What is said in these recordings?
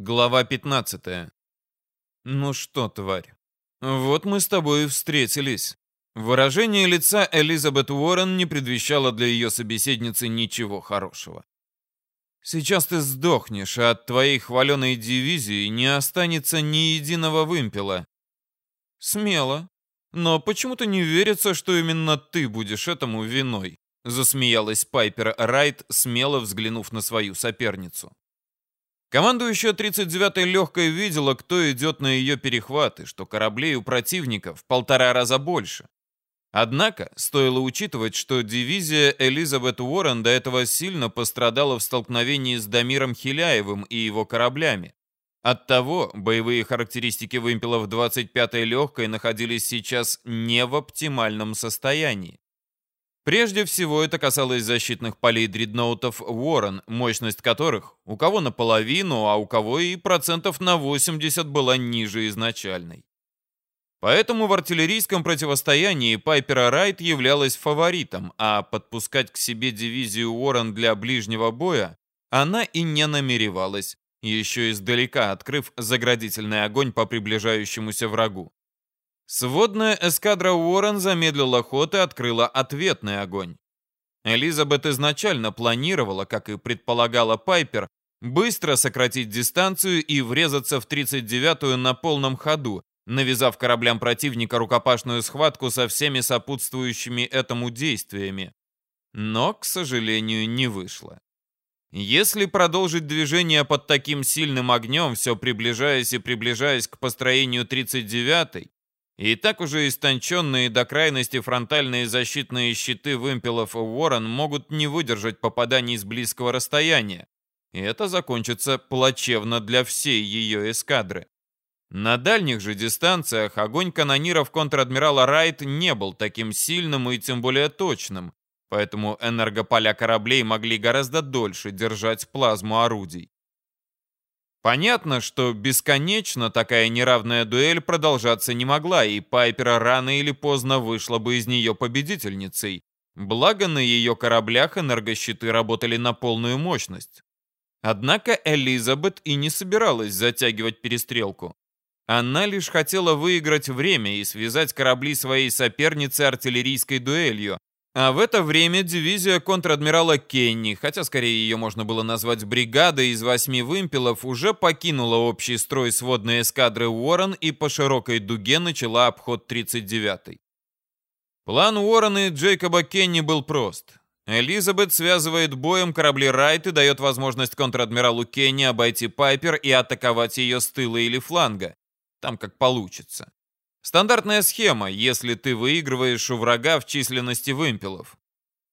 Глава 15. Ну что, тварь, вот мы с тобой и встретились. Выражение лица Элизабет Уоррен не предвещало для ее собеседницы ничего хорошего. Сейчас ты сдохнешь, а от твоей хваленой дивизии не останется ни единого вымпела. Смело. Но почему-то не верится, что именно ты будешь этому виной, засмеялась Пайпер Райт, смело взглянув на свою соперницу. Командующая 39-й легкой видела, кто идет на ее перехваты, что кораблей у противника в полтора раза больше. Однако, стоило учитывать, что дивизия Элизабет Уоррен до этого сильно пострадала в столкновении с Дамиром Хиляевым и его кораблями. Оттого боевые характеристики вымпелов 25-й легкой находились сейчас не в оптимальном состоянии. Прежде всего это касалось защитных полей дредноутов Warren, мощность которых у кого наполовину, а у кого и процентов на 80 была ниже изначальной. Поэтому в артиллерийском противостоянии Пайпера Райт являлась фаворитом, а подпускать к себе дивизию Уоррен для ближнего боя она и не намеревалась, еще издалека открыв заградительный огонь по приближающемуся врагу. Сводная эскадра Уоррен замедлила ход и открыла ответный огонь. Элизабет изначально планировала, как и предполагала Пайпер, быстро сократить дистанцию и врезаться в 39-ю на полном ходу, навязав кораблям противника рукопашную схватку со всеми сопутствующими этому действиями. Но, к сожалению, не вышло. Если продолжить движение под таким сильным огнем, все приближаясь и приближаясь к построению 39-й, и так уже истонченные до крайности фронтальные защитные щиты вымпелов Уоррен могут не выдержать попаданий с близкого расстояния. И это закончится плачевно для всей ее эскадры. На дальних же дистанциях огонь канониров контр-адмирала Райт не был таким сильным и тем более точным, поэтому энергополя кораблей могли гораздо дольше держать плазму орудий. Понятно, что бесконечно такая неравная дуэль продолжаться не могла, и Пайпера рано или поздно вышла бы из нее победительницей. Благо на ее кораблях энергощиты работали на полную мощность. Однако Элизабет и не собиралась затягивать перестрелку. Она лишь хотела выиграть время и связать корабли своей соперницы артиллерийской дуэлью, а в это время дивизия контр-адмирала Кенни, хотя скорее ее можно было назвать бригадой из восьми вымпелов, уже покинула общий строй сводной эскадры Уоррен и по широкой дуге начала обход 39-й. План Уоррена и Джейкоба Кенни был прост. Элизабет связывает боем корабли Райт и дает возможность контр-адмиралу Кенни обойти Пайпер и атаковать ее с тыла или фланга. Там как получится. Стандартная схема, если ты выигрываешь у врага в численности вымпелов.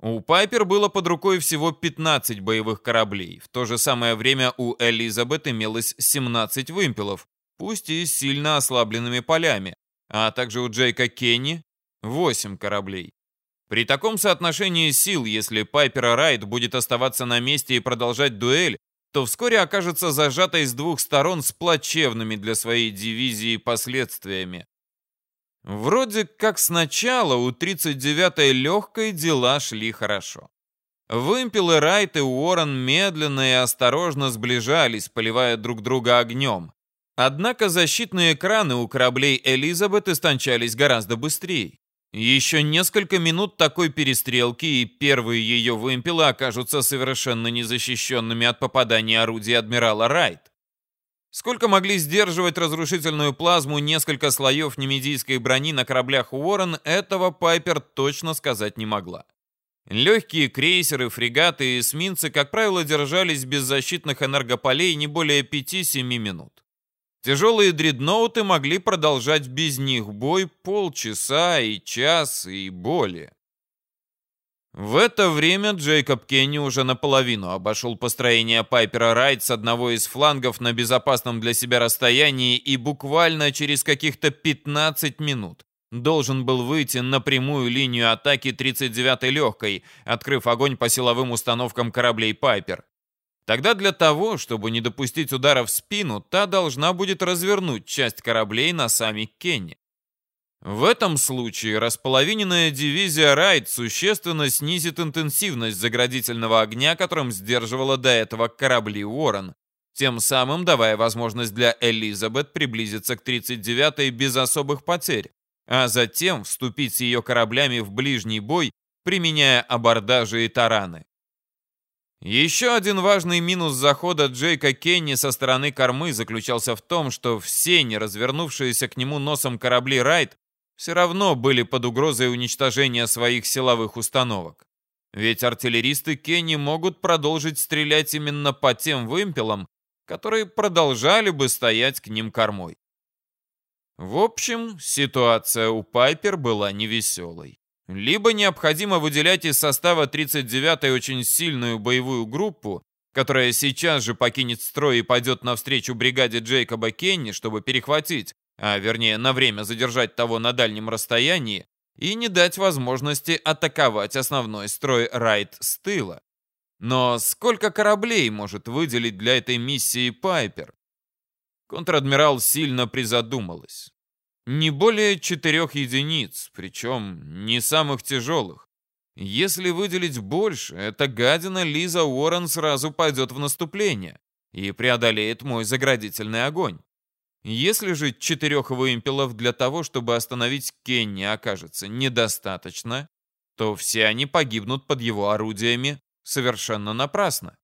У Пайпер было под рукой всего 15 боевых кораблей. В то же самое время у Элизабет имелось 17 вымпелов, пусть и с сильно ослабленными полями, а также у Джейка Кенни 8 кораблей. При таком соотношении сил, если Пайпер Райт будет оставаться на месте и продолжать дуэль, то вскоре окажется зажатой с двух сторон с плачевными для своей дивизии последствиями. Вроде как сначала у 39-й легкой дела шли хорошо. Вымпелы Райт и Уоррен медленно и осторожно сближались, поливая друг друга огнем. Однако защитные экраны у кораблей Элизабет истончались гораздо быстрее. Еще несколько минут такой перестрелки, и первые ее вымпелы окажутся совершенно незащищенными от попадания орудий адмирала Райт. Сколько могли сдерживать разрушительную плазму несколько слоев немедийской брони на кораблях Уоррен, этого Пайпер точно сказать не могла. Легкие крейсеры, фрегаты и эсминцы, как правило, держались без защитных энергополей не более 5-7 минут. Тяжелые дредноуты могли продолжать без них бой полчаса и час и более. В это время Джейкоб Кенни уже наполовину обошел построение Пайпера Райт с одного из флангов на безопасном для себя расстоянии и буквально через каких-то 15 минут должен был выйти на прямую линию атаки 39-й легкой, открыв огонь по силовым установкам кораблей Пайпер. Тогда для того, чтобы не допустить удара в спину, та должна будет развернуть часть кораблей на сами Кенни. В этом случае располовиненная дивизия Райт существенно снизит интенсивность заградительного огня, которым сдерживала до этого корабли Уоррен. тем самым давая возможность для Элизабет приблизиться к 39-й без особых потерь, а затем вступить с ее кораблями в ближний бой, применяя абордажи и тараны. Еще один важный минус захода Джейка Кенни со стороны кормы заключался в том, что все не развернувшиеся к нему носом корабли Райт все равно были под угрозой уничтожения своих силовых установок. Ведь артиллеристы Кенни могут продолжить стрелять именно по тем вымпелам, которые продолжали бы стоять к ним кормой. В общем, ситуация у Пайпер была невеселой. Либо необходимо выделять из состава 39-й очень сильную боевую группу, которая сейчас же покинет строй и пойдет навстречу бригаде Джейкоба Кенни, чтобы перехватить, а вернее на время задержать того на дальнем расстоянии, и не дать возможности атаковать основной строй Райт с тыла. Но сколько кораблей может выделить для этой миссии Пайпер? Контр-адмирал сильно призадумалась. Не более четырех единиц, причем не самых тяжелых. Если выделить больше, эта гадина Лиза Уоррен сразу пойдет в наступление и преодолеет мой заградительный огонь. Если же четырех вымпелов для того, чтобы остановить Кенни, окажется недостаточно, то все они погибнут под его орудиями совершенно напрасно.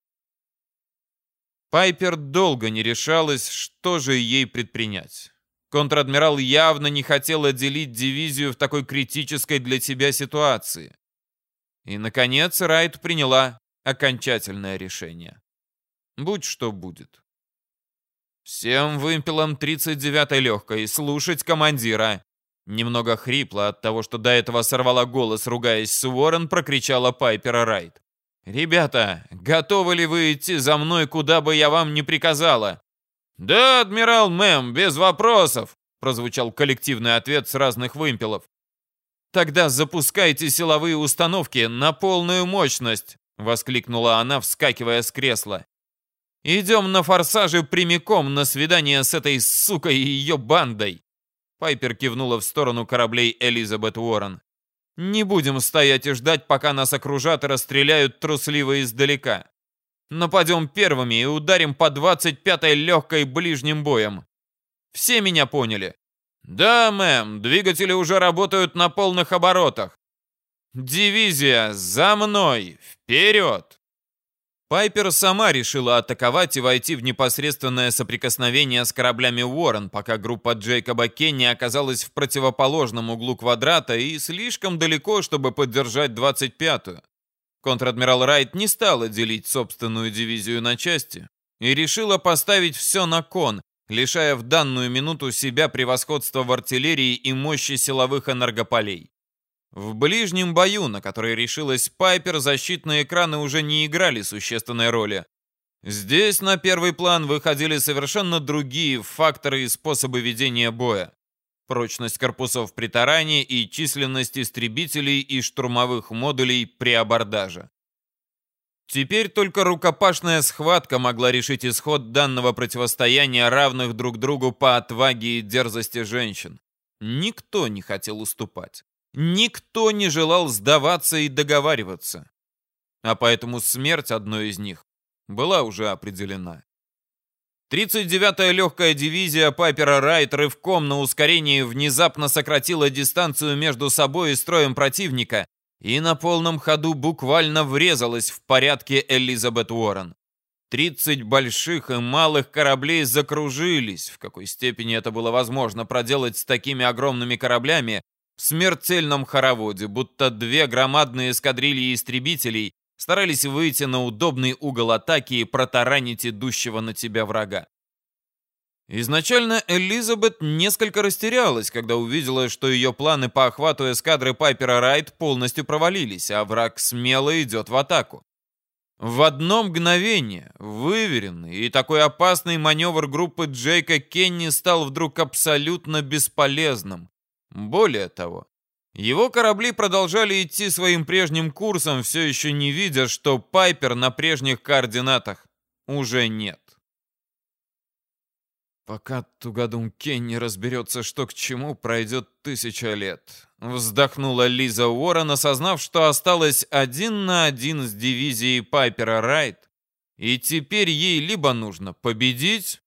Пайпер долго не решалась, что же ей предпринять. Контр-адмирал явно не хотел отделить дивизию в такой критической для себя ситуации. И, наконец, Райт приняла окончательное решение. Будь что будет. Всем вымпелам 39-й легкой слушать командира. Немного хрипло от того, что до этого сорвала голос, ругаясь с Уоррен, прокричала Пайпера Райт. «Ребята, готовы ли вы идти за мной, куда бы я вам ни приказала?» «Да, адмирал Мэм, без вопросов!» прозвучал коллективный ответ с разных вымпелов. «Тогда запускайте силовые установки на полную мощность!» воскликнула она, вскакивая с кресла. «Идем на форсаже прямиком на свидание с этой сукой и ее бандой!» Пайпер кивнула в сторону кораблей Элизабет Уоррен. «Не будем стоять и ждать, пока нас окружат и расстреляют трусливо издалека. Нападем первыми и ударим по 25-й легкой ближним боем. Все меня поняли? Да, мэм, двигатели уже работают на полных оборотах. Дивизия, за мной! Вперед! Пайпер сама решила атаковать и войти в непосредственное соприкосновение с кораблями Уоррен, пока группа Джейкоба Кенни оказалась в противоположном углу квадрата и слишком далеко, чтобы поддержать 25-ю. Контр-адмирал Райт не стала делить собственную дивизию на части и решила поставить все на кон, лишая в данную минуту себя превосходства в артиллерии и мощи силовых энергополей. В ближнем бою, на который решилась Пайпер, защитные экраны уже не играли существенной роли. Здесь на первый план выходили совершенно другие факторы и способы ведения боя прочность корпусов при таране и численность истребителей и штурмовых модулей при абордаже. Теперь только рукопашная схватка могла решить исход данного противостояния равных друг другу по отваге и дерзости женщин. Никто не хотел уступать. Никто не желал сдаваться и договариваться. А поэтому смерть одной из них была уже определена. 39-я легкая дивизия Пайпера Райт рывком на ускорении внезапно сократила дистанцию между собой и строем противника и на полном ходу буквально врезалась в порядке Элизабет Уоррен. 30 больших и малых кораблей закружились, в какой степени это было возможно проделать с такими огромными кораблями, в смертельном хороводе, будто две громадные эскадрильи истребителей старались выйти на удобный угол атаки и протаранить идущего на тебя врага. Изначально Элизабет несколько растерялась, когда увидела, что ее планы по охвату эскадры Пайпера Райт полностью провалились, а враг смело идет в атаку. В одно мгновение выверенный и такой опасный маневр группы Джейка Кенни стал вдруг абсолютно бесполезным. Более того, его корабли продолжали идти своим прежним курсом, все еще не видя, что Пайпер на прежних координатах уже нет. Пока Тугадум Кенни разберется, что к чему, пройдет тысяча лет. Вздохнула Лиза Уоррен, осознав, что осталась один на один с дивизией Пайпера Райт, И теперь ей либо нужно победить,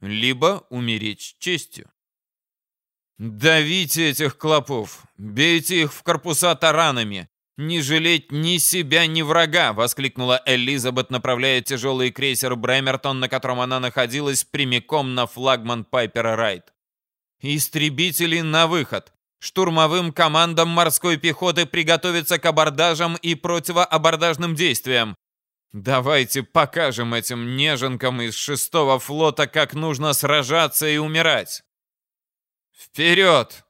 либо умереть честью. «Давите этих клопов! Бейте их в корпуса таранами! Не жалеть ни себя, ни врага!» — воскликнула Элизабет, направляя тяжелый крейсер Бремертон, на котором она находилась, прямиком на флагман Пайпера Райт. «Истребители на выход! Штурмовым командам морской пехоты приготовиться к абордажам и противоабордажным действиям! Давайте покажем этим неженкам из шестого флота, как нужно сражаться и умирать!» «Вперед!»